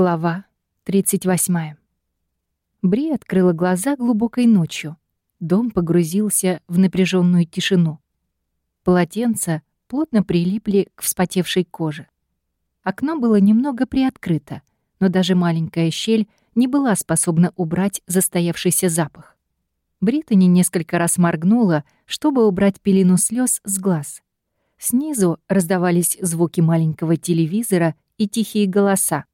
Глава 38. Бри открыла глаза глубокой ночью. Дом погрузился в напряженную тишину. Полотенца плотно прилипли к вспотевшей коже. Окно было немного приоткрыто, но даже маленькая щель не была способна убрать застоявшийся запах. Британи несколько раз моргнула, чтобы убрать пелену слез с глаз. Снизу раздавались звуки маленького телевизора и тихие голоса.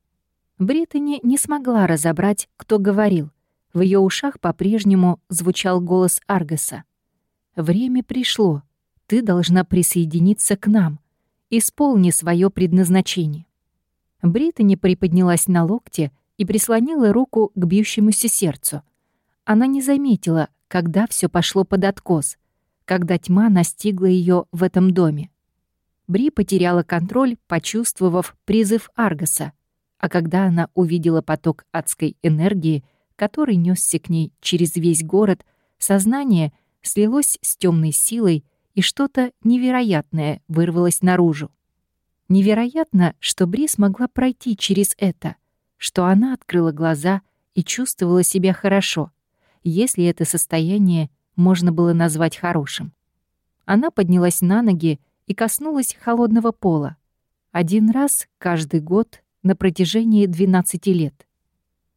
Британи не смогла разобрать, кто говорил. В ее ушах по-прежнему звучал голос Аргаса. «Время пришло. Ты должна присоединиться к нам. Исполни свое предназначение». Британи приподнялась на локте и прислонила руку к бьющемуся сердцу. Она не заметила, когда все пошло под откос, когда тьма настигла ее в этом доме. Бри потеряла контроль, почувствовав призыв Аргаса, а когда она увидела поток адской энергии, который несся к ней через весь город, сознание слилось с темной силой, и что-то невероятное вырвалось наружу. Невероятно, что Бри смогла пройти через это, что она открыла глаза и чувствовала себя хорошо, если это состояние можно было назвать хорошим. Она поднялась на ноги и коснулась холодного пола. Один раз каждый год на протяжении 12 лет.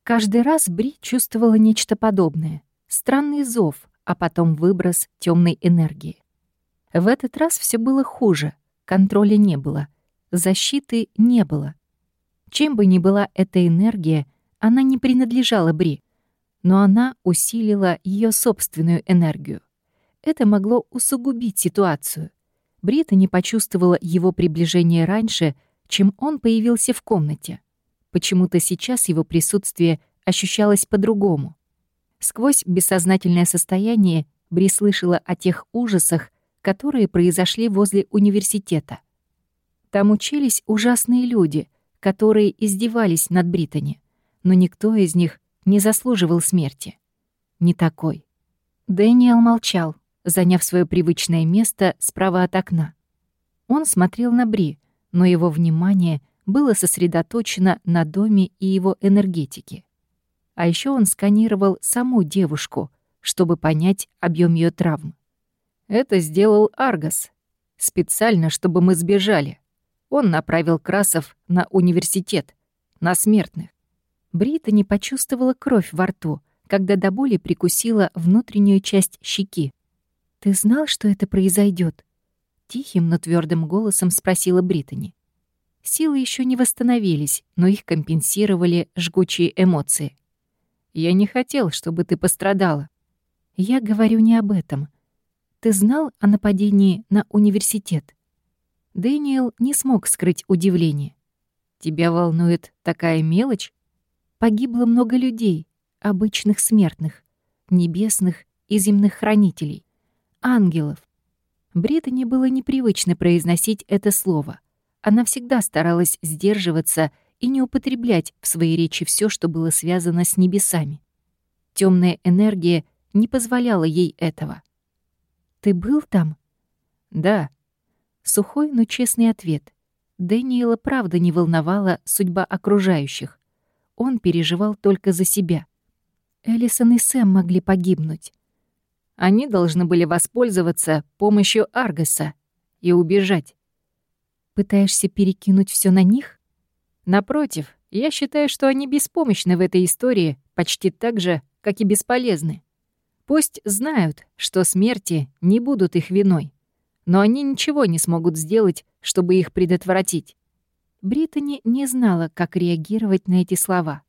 Каждый раз Бри чувствовала нечто подобное. Странный зов, а потом выброс темной энергии. В этот раз все было хуже. Контроля не было. Защиты не было. Чем бы ни была эта энергия, она не принадлежала Бри. Но она усилила ее собственную энергию. Это могло усугубить ситуацию. Брита не почувствовала его приближение раньше, чем он появился в комнате. Почему-то сейчас его присутствие ощущалось по-другому. Сквозь бессознательное состояние Бри слышала о тех ужасах, которые произошли возле университета. Там учились ужасные люди, которые издевались над Британи, но никто из них не заслуживал смерти. Не такой. Дэниел молчал, заняв свое привычное место справа от окна. Он смотрел на Бри, но его внимание было сосредоточено на доме и его энергетике. А еще он сканировал саму девушку, чтобы понять объем ее травм. Это сделал Аргас. Специально, чтобы мы сбежали. Он направил Красов на университет, на смертных. Брита не почувствовала кровь во рту, когда до боли прикусила внутреннюю часть щеки. «Ты знал, что это произойдет? Тихим, но твердым голосом спросила Британи. Силы еще не восстановились, но их компенсировали жгучие эмоции. «Я не хотел, чтобы ты пострадала». «Я говорю не об этом. Ты знал о нападении на университет?» Дэниел не смог скрыть удивление. «Тебя волнует такая мелочь?» Погибло много людей, обычных смертных, небесных и земных хранителей ангелов. Британи было непривычно произносить это слово. Она всегда старалась сдерживаться и не употреблять в своей речи все, что было связано с небесами. Темная энергия не позволяла ей этого. «Ты был там?» «Да». Сухой, но честный ответ. Дэниела правда не волновала судьба окружающих. Он переживал только за себя. Элисон и Сэм могли погибнуть. Они должны были воспользоваться помощью Аргаса и убежать. Пытаешься перекинуть все на них? Напротив, я считаю, что они беспомощны в этой истории почти так же, как и бесполезны. Пусть знают, что смерти не будут их виной, но они ничего не смогут сделать, чтобы их предотвратить. Британи не знала, как реагировать на эти слова.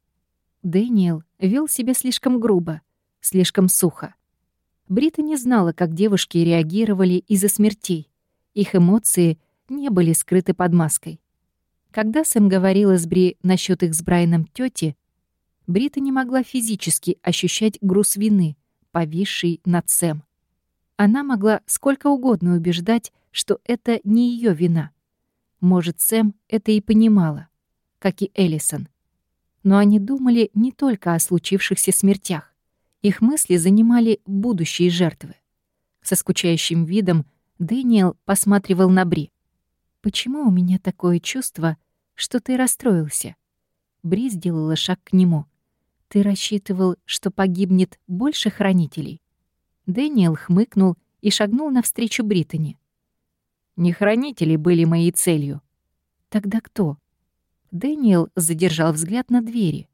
Дэниел вел себя слишком грубо, слишком сухо. Брита не знала, как девушки реагировали из-за смертей. Их эмоции не были скрыты под маской. Когда Сэм говорила с Бри насчет их с Брайаном тети, Брита не могла физически ощущать груз вины, повисший над Сэм. Она могла сколько угодно убеждать, что это не ее вина. Может, Сэм это и понимала, как и Эллисон. Но они думали не только о случившихся смертях. Их мысли занимали будущие жертвы. Со скучающим видом Дэниел посматривал на Бри. «Почему у меня такое чувство, что ты расстроился?» Бри сделала шаг к нему. «Ты рассчитывал, что погибнет больше хранителей?» Дэниел хмыкнул и шагнул навстречу Британи. «Не хранители были моей целью». «Тогда кто?» Дэниел задержал взгляд на двери.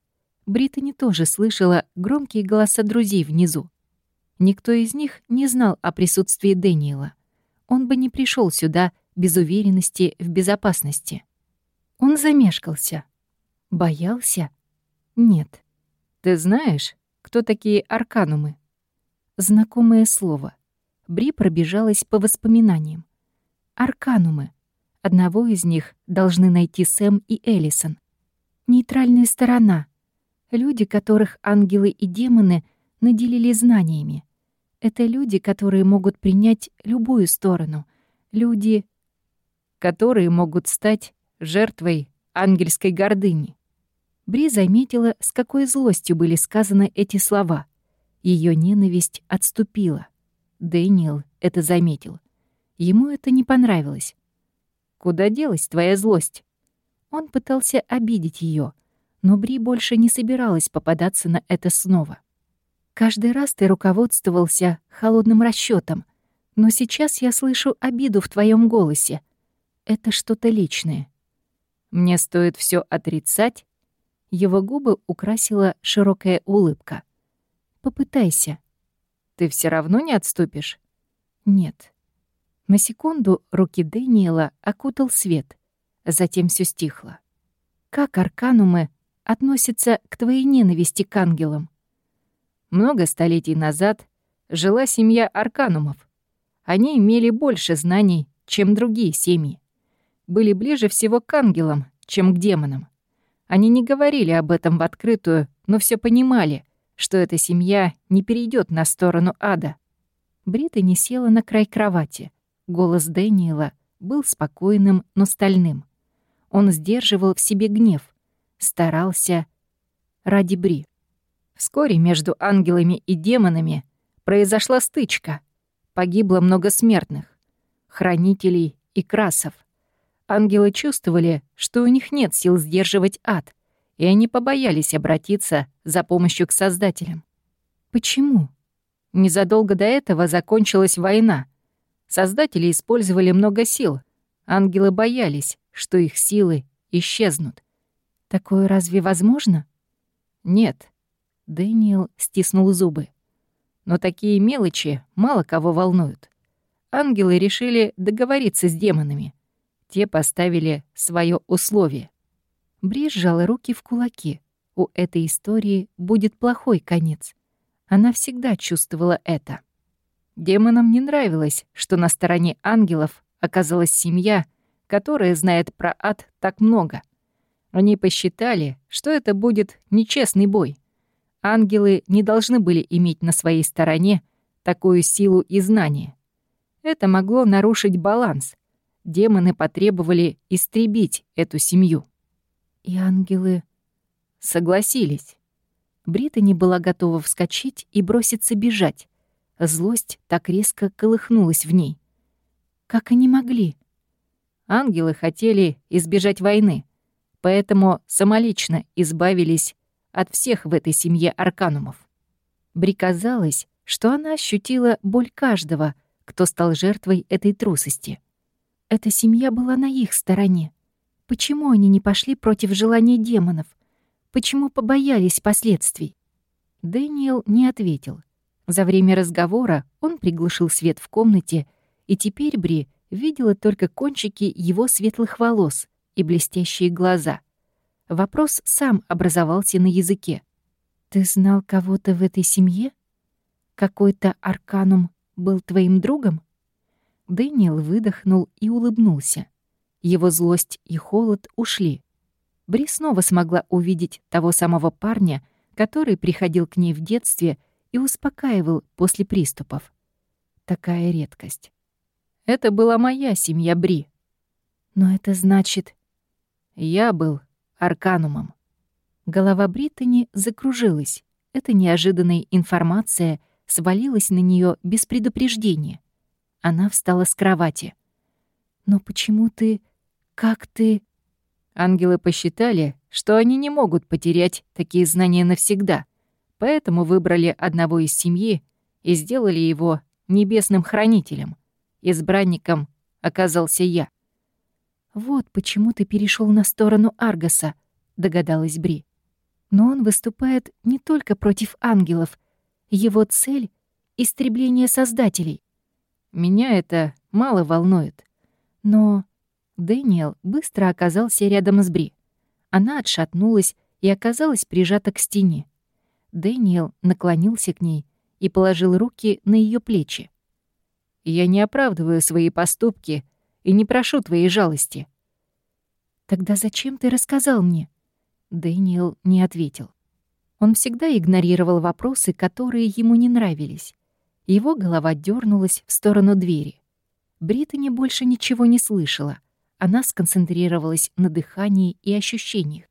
Британи тоже слышала громкие голоса друзей внизу. Никто из них не знал о присутствии Дэниела. Он бы не пришел сюда без уверенности в безопасности. Он замешкался. Боялся? Нет. Ты знаешь, кто такие арканумы? Знакомое слово. Бри пробежалась по воспоминаниям. Арканумы. Одного из них должны найти Сэм и Эллисон. Нейтральная сторона. Люди, которых ангелы и демоны наделили знаниями. Это люди, которые могут принять любую сторону. Люди, которые могут стать жертвой ангельской гордыни. Бри заметила, с какой злостью были сказаны эти слова. Ее ненависть отступила. Дэниел это заметил. Ему это не понравилось. «Куда делась твоя злость?» Он пытался обидеть ее, но Бри больше не собиралась попадаться на это снова. «Каждый раз ты руководствовался холодным расчетом, но сейчас я слышу обиду в твоем голосе. Это что-то личное. Мне стоит все отрицать?» Его губы украсила широкая улыбка. «Попытайся. Ты все равно не отступишь?» «Нет». На секунду руки Дэниела окутал свет, затем все стихло. «Как арканумы относятся к твоей ненависти к ангелам?» Много столетий назад жила семья арканумов. Они имели больше знаний, чем другие семьи. Были ближе всего к ангелам, чем к демонам. Они не говорили об этом в открытую, но все понимали, что эта семья не перейдет на сторону ада. Брита не села на край кровати. Голос Дэниела был спокойным, но стальным. Он сдерживал в себе гнев, старался ради Бри. Вскоре между ангелами и демонами произошла стычка. Погибло много смертных, хранителей и красов. Ангелы чувствовали, что у них нет сил сдерживать ад, и они побоялись обратиться за помощью к Создателям. Почему? Незадолго до этого закончилась война. Создатели использовали много сил. Ангелы боялись, что их силы исчезнут. Такое разве возможно? Нет. Дэниел стиснул зубы. Но такие мелочи мало кого волнуют. Ангелы решили договориться с демонами — те поставили свое условие. Бри сжала руки в кулаки. У этой истории будет плохой конец. Она всегда чувствовала это. Демонам не нравилось, что на стороне ангелов оказалась семья, которая знает про ад так много. Они посчитали, что это будет нечестный бой. Ангелы не должны были иметь на своей стороне такую силу и знание. Это могло нарушить баланс, демоны потребовали истребить эту семью. И ангелы согласились. Британи была готова вскочить и броситься бежать. Злость так резко колыхнулась в ней. Как они могли? Ангелы хотели избежать войны, поэтому самолично избавились от всех в этой семье арканумов. Бри казалось, что она ощутила боль каждого, кто стал жертвой этой трусости. Эта семья была на их стороне. Почему они не пошли против желания демонов? Почему побоялись последствий? Дэниел не ответил. За время разговора он приглушил свет в комнате, и теперь Бри видела только кончики его светлых волос и блестящие глаза. Вопрос сам образовался на языке. «Ты знал кого-то в этой семье? Какой-то арканум был твоим другом?» Дэниел выдохнул и улыбнулся. Его злость и холод ушли. Бри снова смогла увидеть того самого парня, который приходил к ней в детстве и успокаивал после приступов. Такая редкость. Это была моя семья Бри. Но это значит... Я был арканумом. Голова Британи закружилась. Эта неожиданная информация свалилась на нее без предупреждения. Она встала с кровати. «Но почему ты... как ты...» Ангелы посчитали, что они не могут потерять такие знания навсегда, поэтому выбрали одного из семьи и сделали его небесным хранителем. Избранником оказался я. «Вот почему ты перешел на сторону Аргаса», — догадалась Бри. «Но он выступает не только против ангелов. Его цель — истребление Создателей». «Меня это мало волнует. Но...» Дэниел быстро оказался рядом с Бри. Она отшатнулась и оказалась прижата к стене. Дэниел наклонился к ней и положил руки на ее плечи. «Я не оправдываю свои поступки и не прошу твоей жалости». «Тогда зачем ты рассказал мне?» Дэниел не ответил. Он всегда игнорировал вопросы, которые ему не нравились. Его голова дернулась в сторону двери. Британи больше ничего не слышала. Она сконцентрировалась на дыхании и ощущениях.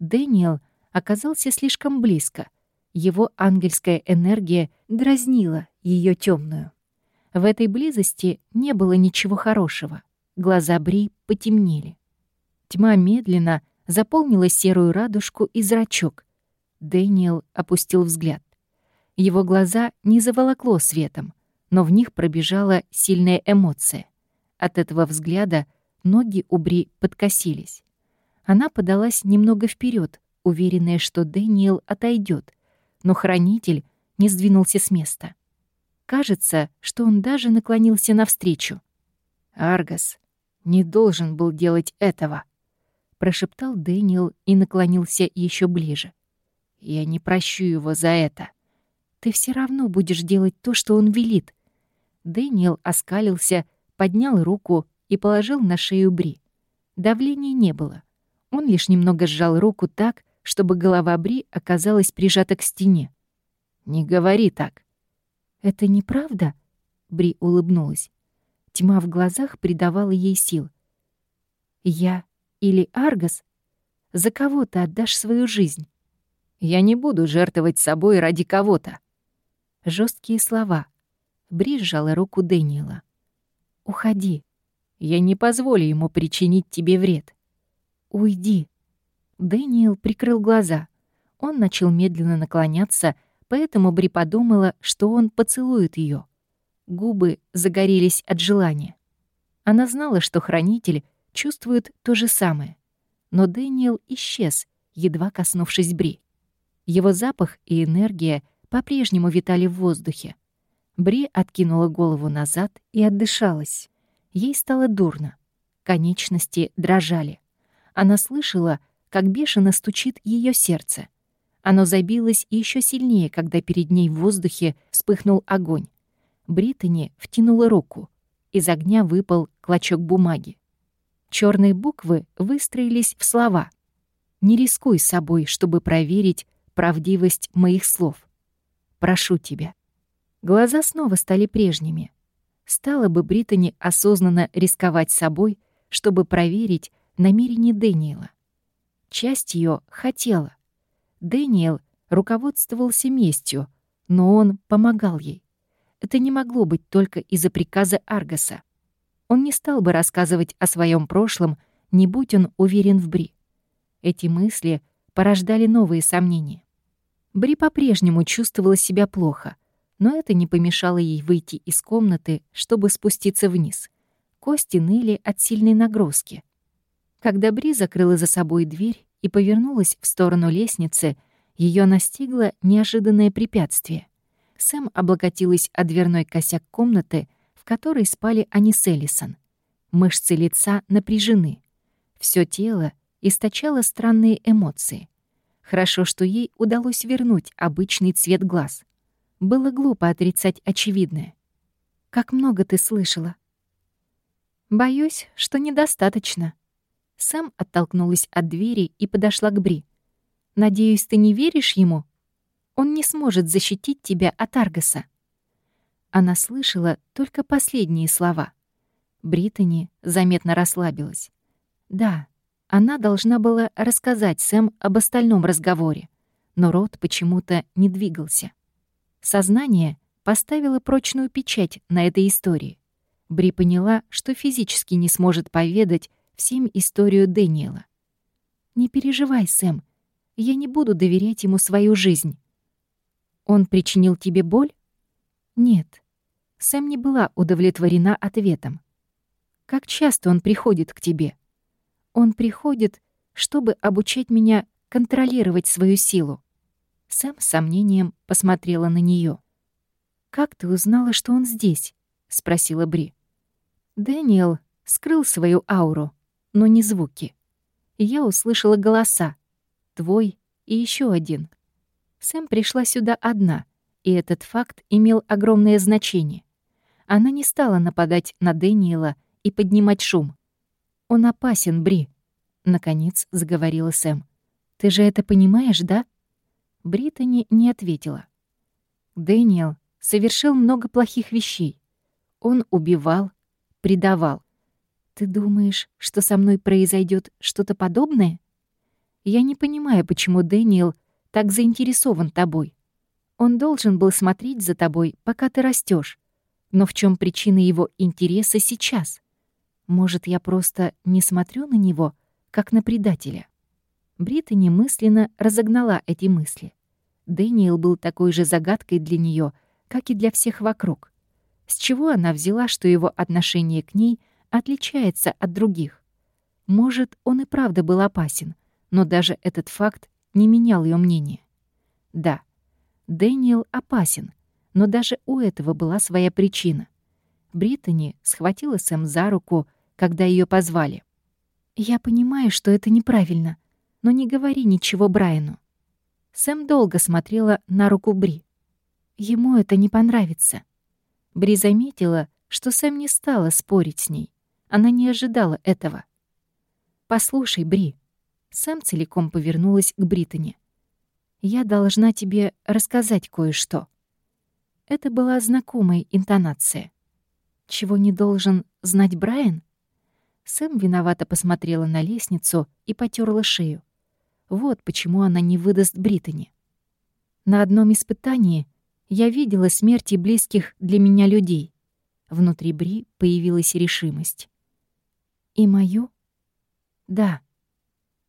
Дэниел оказался слишком близко. Его ангельская энергия дразнила ее темную. В этой близости не было ничего хорошего. Глаза Бри потемнели. Тьма медленно заполнила серую радужку и зрачок. Дэниел опустил взгляд. Его глаза не заволокло светом, но в них пробежала сильная эмоция. От этого взгляда ноги у Бри подкосились. Она подалась немного вперед, уверенная, что Дэниел отойдет, но хранитель не сдвинулся с места. Кажется, что он даже наклонился навстречу. «Аргас не должен был делать этого», — прошептал Дэниел и наклонился еще ближе. «Я не прощу его за это». «Ты все равно будешь делать то, что он велит». Дэниел оскалился, поднял руку и положил на шею Бри. Давления не было. Он лишь немного сжал руку так, чтобы голова Бри оказалась прижата к стене. «Не говори так. «Это неправда?» — Бри улыбнулась. Тьма в глазах придавала ей сил. «Я или Аргас? За кого ты отдашь свою жизнь?» «Я не буду жертвовать собой ради кого-то». Жесткие слова. Бри сжала руку Дэниела. «Уходи. Я не позволю ему причинить тебе вред». «Уйди». Дэниел прикрыл глаза. Он начал медленно наклоняться, поэтому Бри подумала, что он поцелует ее. Губы загорелись от желания. Она знала, что хранитель чувствует то же самое. Но Дэниел исчез, едва коснувшись Бри. Его запах и энергия по-прежнему витали в воздухе. Бри откинула голову назад и отдышалась. Ей стало дурно. Конечности дрожали. Она слышала, как бешено стучит ее сердце — оно забилось еще сильнее, когда перед ней в воздухе вспыхнул огонь. Британи втянула руку. Из огня выпал клочок бумаги. Черные буквы выстроились в слова. «Не рискуй собой, чтобы проверить правдивость моих слов. Прошу тебя». Глаза снова стали прежними. Стала бы Британи осознанно рисковать собой, чтобы проверить намерение Дэниела. Часть ее хотела, Дэниел руководствовался местью, но он помогал ей. Это не могло быть только из-за приказа Аргаса. Он не стал бы рассказывать о своем прошлом, не будь он уверен в Бри. Эти мысли порождали новые сомнения. Бри по-прежнему чувствовала себя плохо, но это не помешало ей выйти из комнаты, чтобы спуститься вниз. Кости ныли от сильной нагрузки. Когда Бри закрыла за собой дверь и повернулась в сторону лестницы, ее настигло неожиданное препятствие. Сэм облокотилась о дверной косяк комнаты, в которой спали они с Эллисон. Мышцы лица напряжены. Все тело источало странные эмоции. Хорошо, что ей удалось вернуть обычный цвет глаз. Было глупо отрицать очевидное. «Как много ты слышала?» «Боюсь, что недостаточно», Сэм оттолкнулась от двери и подошла к Бри. «Надеюсь, ты не веришь ему? Он не сможет защитить тебя от Аргаса». Она слышала только последние слова. Британи заметно расслабилась. Да, она должна была рассказать Сэм об остальном разговоре, но рот почему-то не двигался. Сознание поставило прочную печать на этой истории. Бри поняла, что физически не сможет поведать всем историю Дэниела. Не переживай, Сэм. Я не буду доверять ему свою жизнь. Он причинил тебе боль? Нет. Сэм не была удовлетворена ответом. Как часто он приходит к тебе? Он приходит, чтобы обучать меня контролировать свою силу. Сэм с сомнением посмотрела на нее. «Как ты узнала, что он здесь?» — спросила Бри. Дэниел скрыл свою ауру, но не звуки. Я услышала голоса. Твой и еще один. Сэм пришла сюда одна, и этот факт имел огромное значение. Она не стала нападать на Дэниела и поднимать шум. «Он опасен, Бри», — наконец заговорила Сэм. «Ты же это понимаешь, да?» Британи не ответила. Дэниел совершил много плохих вещей. Он убивал, предавал. Ты думаешь, что со мной произойдет что-то подобное? Я не понимаю, почему Дэниел так заинтересован тобой. Он должен был смотреть за тобой, пока ты растешь. Но в чем причина его интереса сейчас? Может, я просто не смотрю на него, как на предателя? Бриттани мысленно разогнала эти мысли. Дэниел был такой же загадкой для нее, как и для всех вокруг. С чего она взяла, что его отношение к ней — отличается от других. Может, он и правда был опасен, но даже этот факт не менял ее мнение. Да, Дэниел опасен, но даже у этого была своя причина. Британи схватила Сэм за руку, когда ее позвали. «Я понимаю, что это неправильно, но не говори ничего Брайану». Сэм долго смотрела на руку Бри. Ему это не понравится. Бри заметила, что Сэм не стала спорить с ней. Она не ожидала этого. «Послушай, Бри». Сэм целиком повернулась к Британи. «Я должна тебе рассказать кое-что». Это была знакомая интонация. «Чего не должен знать Брайан?» Сэм виновато посмотрела на лестницу и потерла шею. Вот почему она не выдаст Британи. На одном испытании я видела смерти близких для меня людей. Внутри Бри появилась решимость. «И мою?» «Да».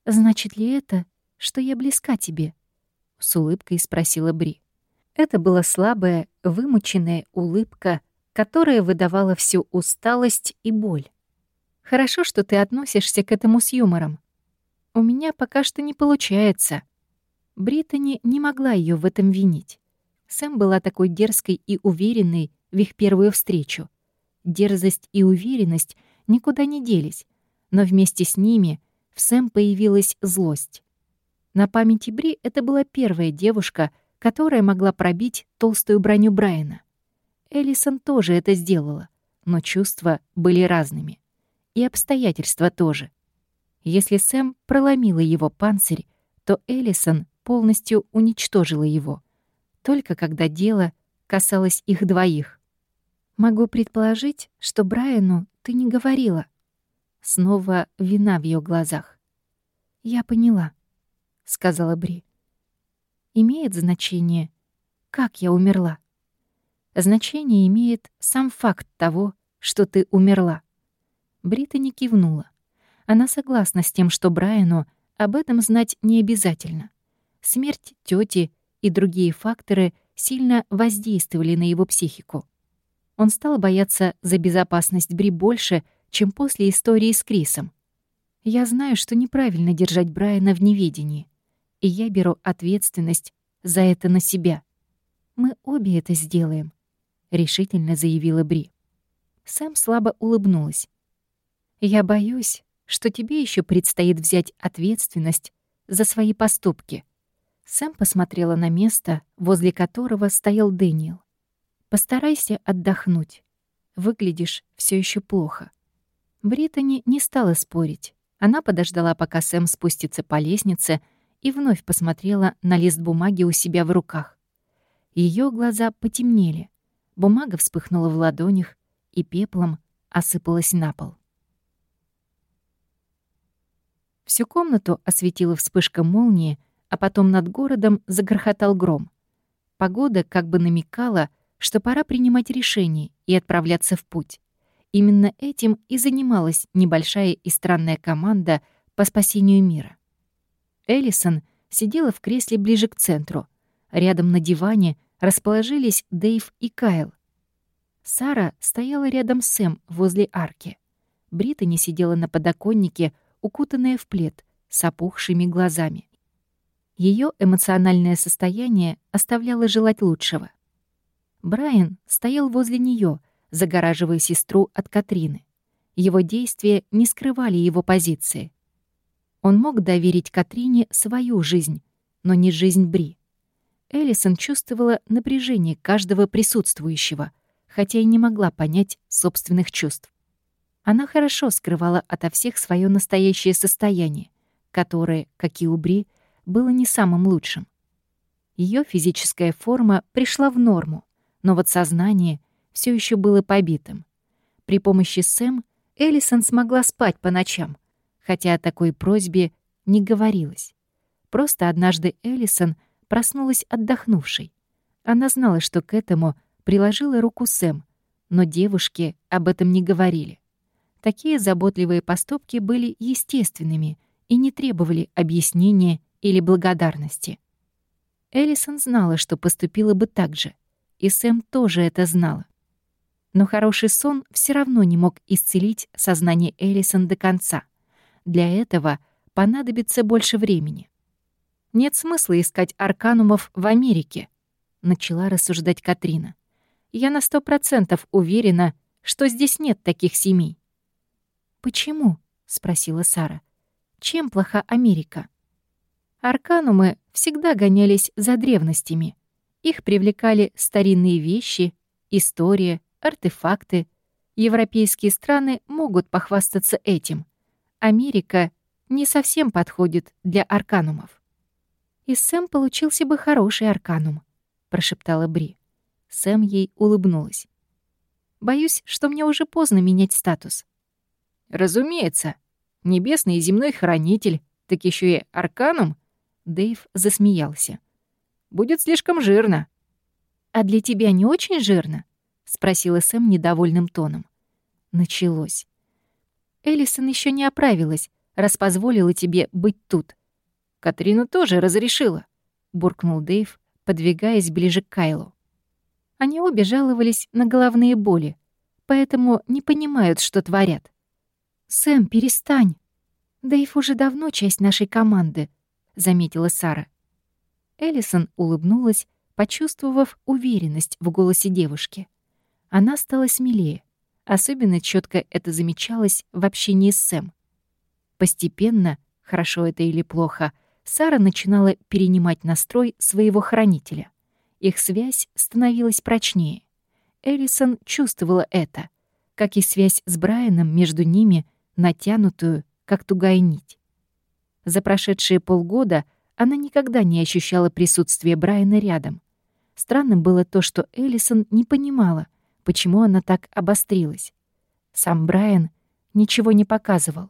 «Значит ли это, что я близка тебе?» — с улыбкой спросила Бри. Это была слабая, вымученная улыбка, которая выдавала всю усталость и боль. «Хорошо, что ты относишься к этому с юмором. У меня пока что не получается». Британи не могла ее в этом винить. Сэм была такой дерзкой и уверенной в их первую встречу. Дерзость и уверенность никуда не делись, но вместе с ними в Сэм появилась злость. На памяти Бри это была первая девушка, которая могла пробить толстую броню Брайана. Элисон тоже это сделала, но чувства были разными. И обстоятельства тоже. Если Сэм проломила его панцирь, то Элисон полностью уничтожила его. Только когда дело касалось их двоих. Могу предположить, что Брайану ты не говорила. Снова вина в ее глазах. Я поняла, сказала Бри. Имеет значение, как я умерла. Значение имеет сам факт того, что ты умерла. Брита не кивнула. Она согласна с тем, что Брайану об этом знать не обязательно. Смерть тети и другие факторы сильно воздействовали на его психику. Он стал бояться за безопасность Бри больше, чем после истории с Крисом. Я знаю, что неправильно держать Брайана в неведении, и я беру ответственность за это на себя. Мы обе это сделаем, решительно заявила Бри. Сэм слабо улыбнулась. Я боюсь, что тебе еще предстоит взять ответственность за свои поступки. Сэм посмотрела на место, возле которого стоял Дэниел. Постарайся отдохнуть. Выглядишь все еще плохо. Британи не стала спорить. Она подождала, пока Сэм спустится по лестнице, и вновь посмотрела на лист бумаги у себя в руках. Ее глаза потемнели. Бумага вспыхнула в ладонях и пеплом осыпалась на пол. Всю комнату осветила вспышка молнии, а потом над городом загрохотал гром. Погода как бы намекала, что пора принимать решение и отправляться в путь. Именно этим и занималась небольшая и странная команда по спасению мира. Эллисон сидела в кресле ближе к центру. Рядом на диване расположились Дэйв и Кайл. Сара стояла рядом с Сэм возле арки. Британи сидела на подоконнике, укутанная в плед, с опухшими глазами. Ее эмоциональное состояние оставляло желать лучшего. Брайан стоял возле нее, загораживая сестру от Катрины. Его действия не скрывали его позиции. Он мог доверить Катрине свою жизнь, но не жизнь Бри. Эллисон чувствовала напряжение каждого присутствующего, хотя и не могла понять собственных чувств. Она хорошо скрывала ото всех свое настоящее состояние, которое, как и у Бри, было не самым лучшим. Ее физическая форма пришла в норму, но вот сознание все еще было побитым. При помощи Сэм Эллисон смогла спать по ночам, хотя о такой просьбе не говорилось. Просто однажды Эллисон проснулась отдохнувшей. Она знала, что к этому приложила руку Сэм, но девушки об этом не говорили. Такие заботливые поступки были естественными и не требовали объяснения или благодарности. Эллисон знала, что поступила бы так же, и Сэм тоже это знала. Но хороший сон все равно не мог исцелить сознание Эллисон до конца. Для этого понадобится больше времени. «Нет смысла искать арканумов в Америке», — начала рассуждать Катрина. «Я на сто процентов уверена, что здесь нет таких семей». «Почему?» — спросила Сара. «Чем плоха Америка?» Арканумы всегда гонялись за древностями. Их привлекали старинные вещи, история, артефакты. Европейские страны могут похвастаться этим. Америка не совсем подходит для арканумов. «И Сэм получился бы хороший арканум», — прошептала Бри. Сэм ей улыбнулась. «Боюсь, что мне уже поздно менять статус». «Разумеется. Небесный и земной хранитель, так еще и арканум», — Дэйв засмеялся. «Будет слишком жирно». «А для тебя не очень жирно?» — спросила Сэм недовольным тоном. Началось. Эллисон еще не оправилась, раз позволила тебе быть тут. Катрина тоже разрешила, буркнул Дэйв, подвигаясь ближе к Кайлу. Они обе жаловались на головные боли, поэтому не понимают, что творят. «Сэм, перестань. Дэйв уже давно часть нашей команды», — заметила Сара. Эллисон улыбнулась, почувствовав уверенность в голосе девушки. Она стала смелее. Особенно четко это замечалось в общении с Сэм. Постепенно, хорошо это или плохо, Сара начинала перенимать настрой своего хранителя. Их связь становилась прочнее. Эллисон чувствовала это, как и связь с Брайаном между ними, натянутую, как тугая нить. За прошедшие полгода она никогда не ощущала присутствия Брайана рядом. Странным было то, что Эллисон не понимала — почему она так обострилась. Сам Брайан ничего не показывал.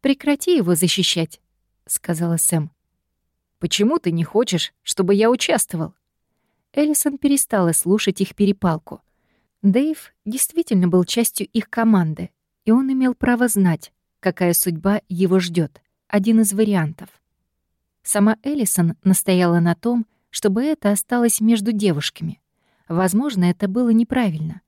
«Прекрати его защищать», — сказала Сэм. «Почему ты не хочешь, чтобы я участвовал?» Эллисон перестала слушать их перепалку. Дэйв действительно был частью их команды, и он имел право знать, какая судьба его ждет. один из вариантов. Сама Эллисон настояла на том, чтобы это осталось между девушками. Возможно, это было неправильно.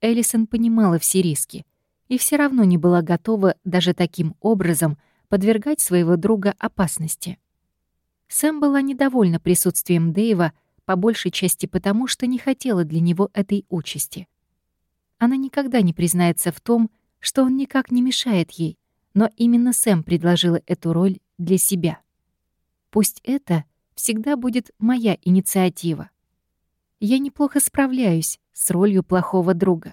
Эллисон понимала все риски и все равно не была готова даже таким образом подвергать своего друга опасности. Сэм была недовольна присутствием Дэйва по большей части потому, что не хотела для него этой участи. Она никогда не признается в том, что он никак не мешает ей, но именно Сэм предложила эту роль для себя. Пусть это всегда будет моя инициатива. Я неплохо справляюсь с ролью плохого друга.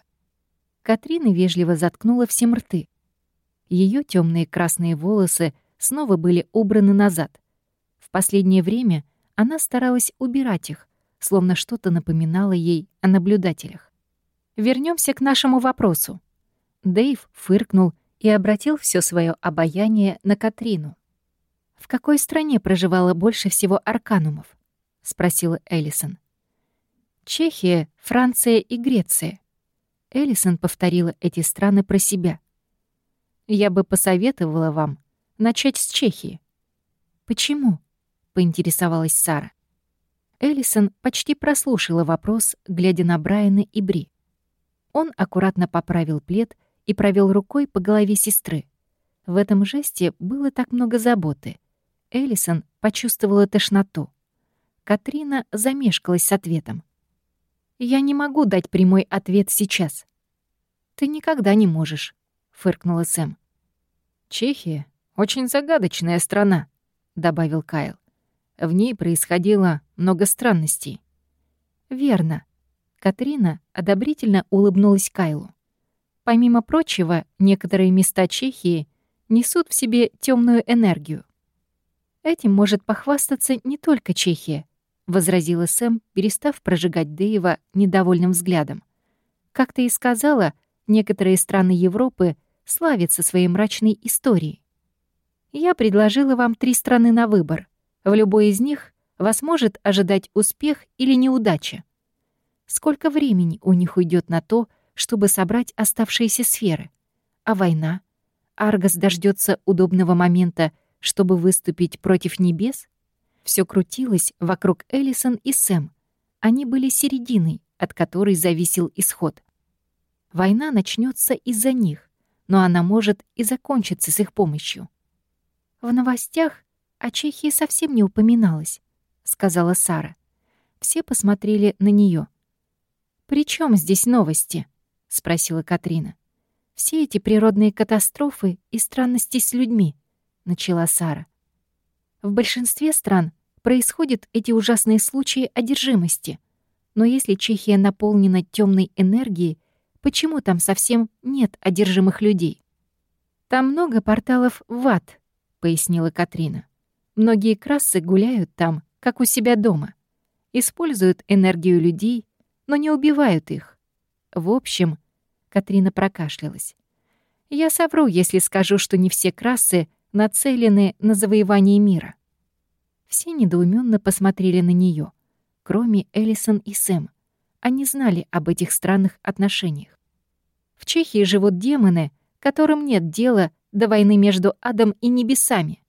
Катрина вежливо заткнула всем рты. Ее темные красные волосы снова были убраны назад. В последнее время она старалась убирать их, словно что-то напоминало ей о наблюдателях. Вернемся к нашему вопросу. Дэйв фыркнул и обратил все свое обаяние на Катрину. «В какой стране проживало больше всего арканумов?» — спросила Эллисон. Чехия, Франция и Греция. Эллисон повторила эти страны про себя. Я бы посоветовала вам начать с Чехии. «Почему?» — поинтересовалась Сара. Эллисон почти прослушала вопрос, глядя на Брайана и Бри. Он аккуратно поправил плед и провел рукой по голове сестры. В этом жесте было так много заботы. Эллисон почувствовала тошноту. Катрина замешкалась с ответом. «Я не могу дать прямой ответ сейчас». «Ты никогда не можешь», — фыркнула Сэм. «Чехия — очень загадочная страна», — добавил Кайл. В ней происходило много странностей. «Верно». Катрина одобрительно улыбнулась Кайлу. Помимо прочего, некоторые места Чехии несут в себе темную энергию. Этим может похвастаться не только Чехия, возразила Сэм, перестав прожигать Дэйва недовольным взглядом. Как ты и сказала, некоторые страны Европы славятся своей мрачной историей. Я предложила вам три страны на выбор. В любой из них вас может ожидать успех или неудача. Сколько времени у них уйдет на то, чтобы собрать оставшиеся сферы? А война? Аргос дождется удобного момента, чтобы выступить против небес? Все крутилось вокруг Эллисон и Сэм. Они были серединой, от которой зависел исход. Война начнется из-за них, но она может и закончиться с их помощью. В новостях о Чехии совсем не упоминалось, сказала Сара. Все посмотрели на нее. «При чем здесь новости?» — спросила Катрина. «Все эти природные катастрофы и странности с людьми», — начала Сара. «В большинстве стран происходят эти ужасные случаи одержимости. Но если Чехия наполнена темной энергией, почему там совсем нет одержимых людей? Там много порталов в ад, пояснила Катрина. Многие красы гуляют там, как у себя дома. Используют энергию людей, но не убивают их. В общем, Катрина прокашлялась. Я совру, если скажу, что не все красы нацелены на завоевание мира. Все недоуменно посмотрели на нее, кроме Эллисон и Сэм. Они знали об этих странных отношениях. В Чехии живут демоны, которым нет дела до войны между адом и небесами.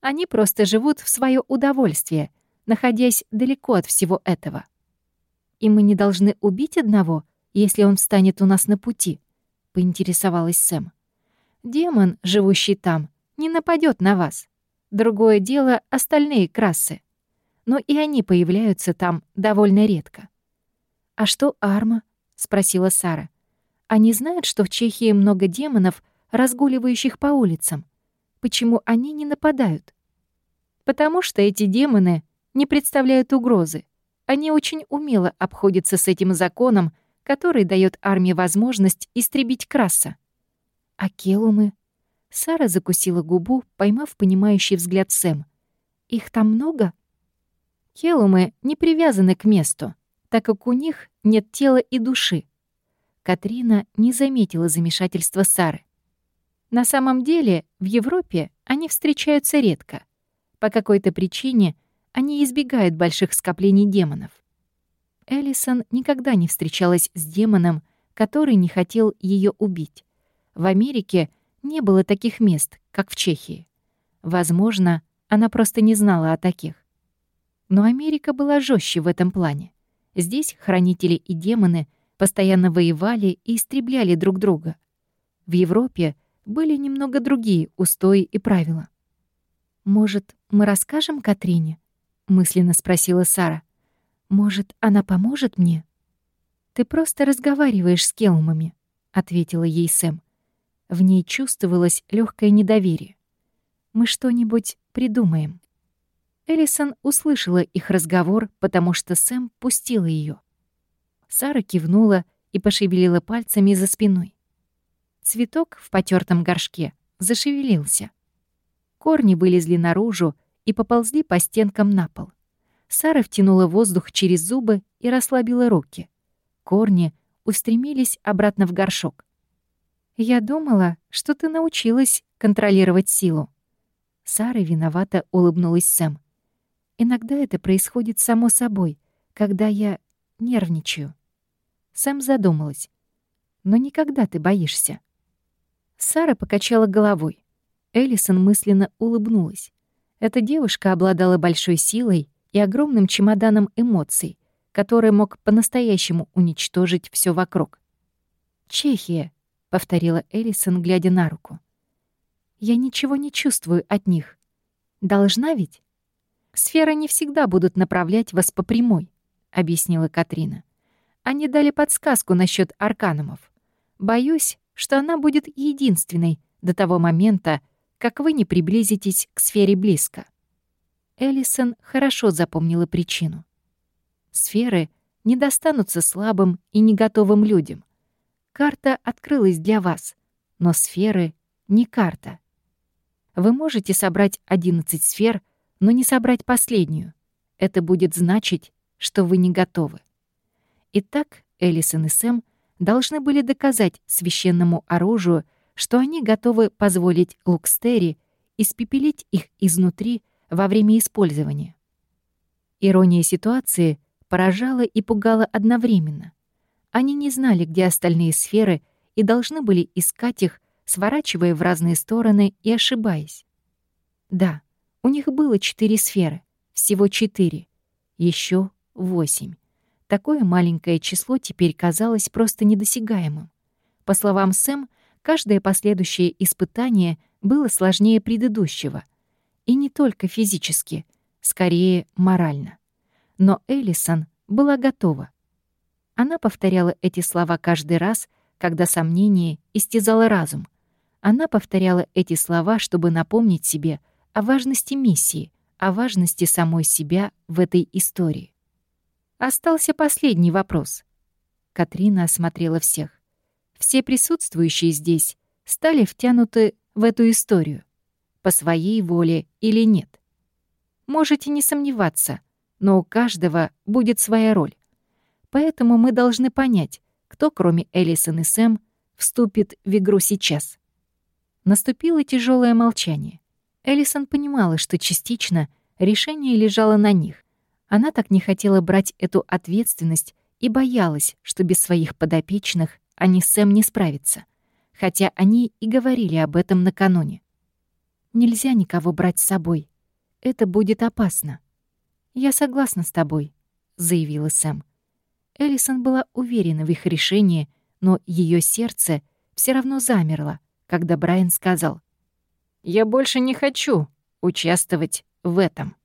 Они просто живут в свое удовольствие, находясь далеко от всего этого. И мы не должны убить одного, если он встанет у нас на пути, поинтересовалась Сэм. Демон, живущий там, не нападет на вас. Другое дело — остальные красы. Но и они появляются там довольно редко. «А что Арма?» — спросила Сара. «Они знают, что в Чехии много демонов — разгуливающих по улицам. Почему они не нападают? Потому что эти демоны не представляют угрозы. Они очень умело обходятся с этим законом, который дает армии возможность истребить краса. А келумы? Сара закусила губу, поймав понимающий взгляд Сэм. Их там много? Келумы не привязаны к месту, так как у них нет тела и души. Катрина не заметила замешательства Сары. На самом деле, в Европе они встречаются редко. По какой-то причине они избегают больших скоплений демонов. Эллисон никогда не встречалась с демоном, который не хотел ее убить. В Америке не было таких мест, как в Чехии. Возможно, она просто не знала о таких. Но Америка была жестче в этом плане. Здесь хранители и демоны постоянно воевали и истребляли друг друга. В Европе были немного другие устои и правила. «Может, мы расскажем Катрине?» — мысленно спросила Сара. «Может, она поможет мне?» «Ты просто разговариваешь с Келмами», — ответила ей Сэм. В ней чувствовалось легкое недоверие. «Мы что-нибудь придумаем». Эллисон услышала их разговор, потому что Сэм пустила ее. Сара кивнула и пошевелила пальцами за спиной. Цветок в потертом горшке зашевелился. Корни вылезли наружу и поползли по стенкам на пол. Сара втянула воздух через зубы и расслабила руки. Корни устремились обратно в горшок. «Я думала, что ты научилась контролировать силу». Сара виновато улыбнулась Сэм. «Иногда это происходит само собой, когда я нервничаю». Сэм задумалась. «Но никогда ты боишься». Сара покачала головой. Эллисон мысленно улыбнулась. Эта девушка обладала большой силой и огромным чемоданом эмоций, который мог по-настоящему уничтожить все вокруг. «Чехия», — повторила Элисон, глядя на руку. «Я ничего не чувствую от них. Должна ведь?» «Сферы не всегда будут направлять вас по прямой», — объяснила Катрина. «Они дали подсказку насчет арканумов. Боюсь, что она будет единственной до того момента, как вы не приблизитесь к сфере близко». Эллисон хорошо запомнила причину. Сферы не достанутся слабым и не готовым людям. Карта открылась для вас, но сферы — не карта. Вы можете собрать 11 сфер, но не собрать последнюю. Это будет значить, что вы не готовы. Итак, Элисон и Сэм должны были доказать священному оружию, что они готовы позволить Лукстери испепелить их изнутри во время использования. Ирония ситуации поражала и пугала одновременно. Они не знали, где остальные сферы, и должны были искать их, сворачивая в разные стороны и ошибаясь. Да, у них было четыре сферы, всего четыре, еще восемь. Такое маленькое число теперь казалось просто недосягаемым. По словам Сэм, каждое последующее испытание было сложнее предыдущего. И не только физически, скорее морально. Но Эллисон была готова. Она повторяла эти слова каждый раз, когда сомнение истязало разум. Она повторяла эти слова, чтобы напомнить себе о важности миссии, о важности самой себя в этой истории. Остался последний вопрос. Катрина осмотрела всех. Все присутствующие здесь стали втянуты в эту историю. По своей воле или нет. Можете не сомневаться, но у каждого будет своя роль. Поэтому мы должны понять, кто, кроме Элисон и Сэм, вступит в игру сейчас. Наступило тяжелое молчание. Элисон понимала, что частично решение лежало на них. Она так не хотела брать эту ответственность и боялась, что без своих подопечных они с Сэм не справятся, хотя они и говорили об этом накануне. «Нельзя никого брать с собой. Это будет опасно». «Я согласна с тобой», — заявила Сэм. Эллисон была уверена в их решении, но ее сердце все равно замерло, когда Брайан сказал, «Я больше не хочу участвовать в этом».